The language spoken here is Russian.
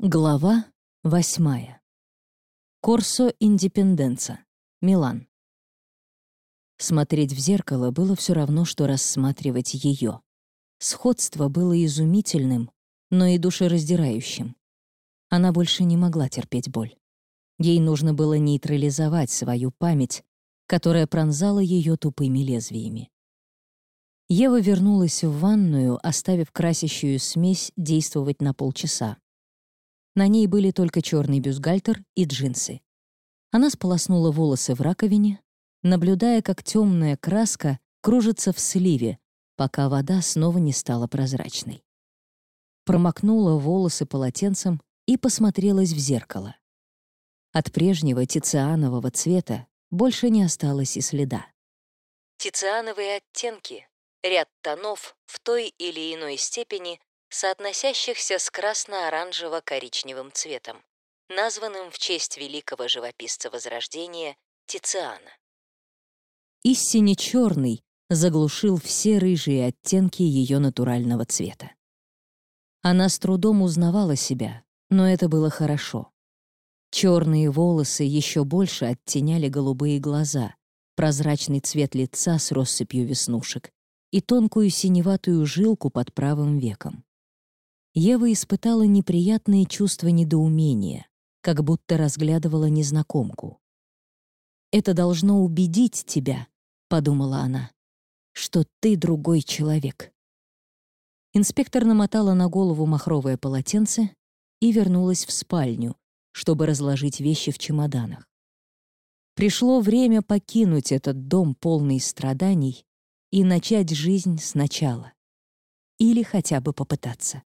Глава восьмая. Корсо Индепенденца. Милан. Смотреть в зеркало было все равно, что рассматривать ее. Сходство было изумительным, но и душераздирающим. Она больше не могла терпеть боль. Ей нужно было нейтрализовать свою память, которая пронзала ее тупыми лезвиями. Ева вернулась в ванную, оставив красящую смесь действовать на полчаса. На ней были только черный бюстгальтер и джинсы. Она сполоснула волосы в раковине, наблюдая, как темная краска кружится в сливе, пока вода снова не стала прозрачной. Промокнула волосы полотенцем и посмотрелась в зеркало. От прежнего тицианового цвета больше не осталось и следа. Тициановые оттенки — ряд тонов в той или иной степени соотносящихся с красно-оранжево-коричневым цветом, названным в честь великого живописца Возрождения Тициана. Истине черный заглушил все рыжие оттенки ее натурального цвета. Она с трудом узнавала себя, но это было хорошо. Черные волосы еще больше оттеняли голубые глаза, прозрачный цвет лица с россыпью веснушек и тонкую синеватую жилку под правым веком. Ева испытала неприятные чувства недоумения, как будто разглядывала незнакомку. «Это должно убедить тебя», — подумала она, — «что ты другой человек». Инспектор намотала на голову махровое полотенце и вернулась в спальню, чтобы разложить вещи в чемоданах. Пришло время покинуть этот дом полный страданий и начать жизнь сначала. Или хотя бы попытаться.